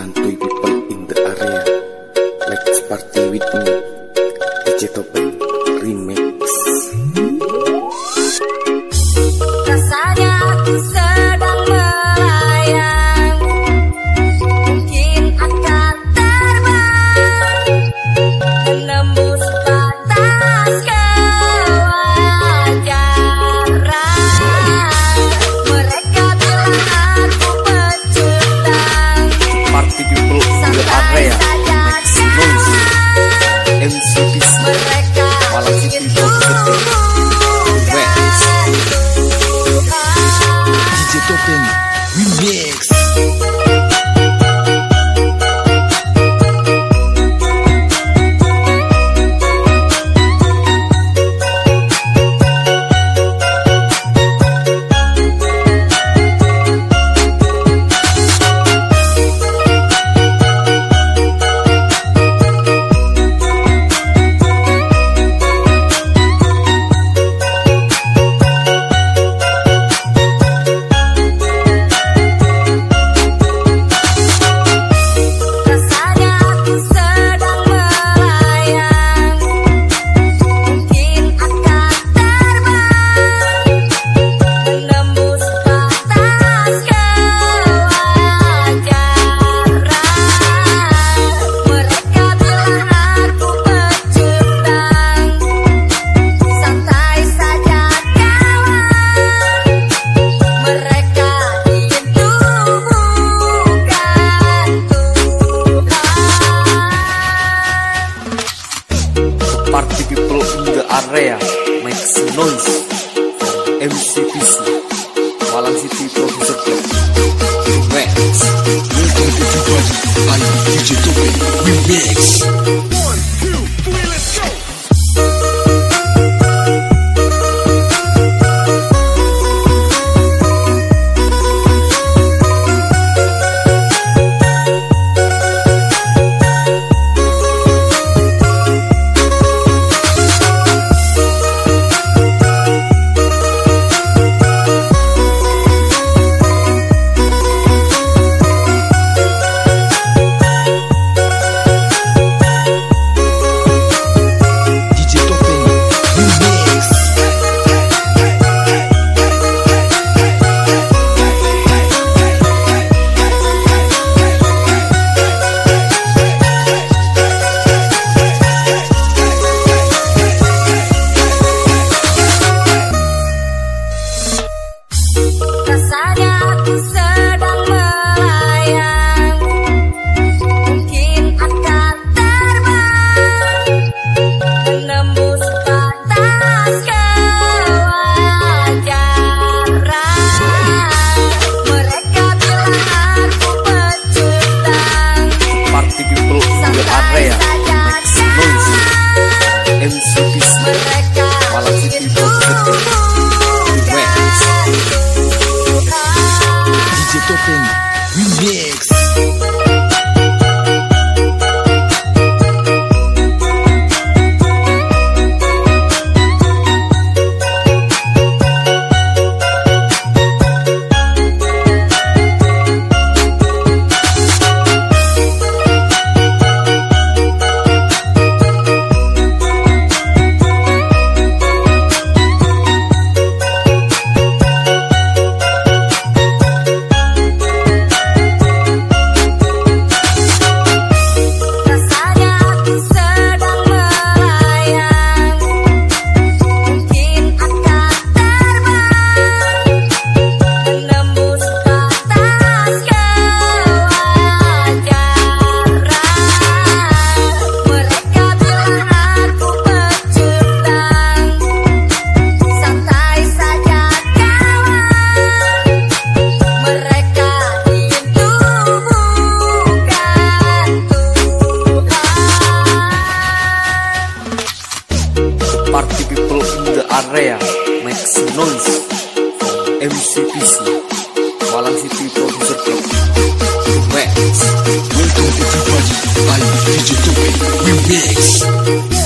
Santuy people in the area. party people in the area make some noise from MC Pisu while MC people club Remix. Welcome to the party I'm DJ Tope We mix Remix area make noise from MCPC Malang City Producer Club Remix Welcome everybody, I'm DJ Tope Remix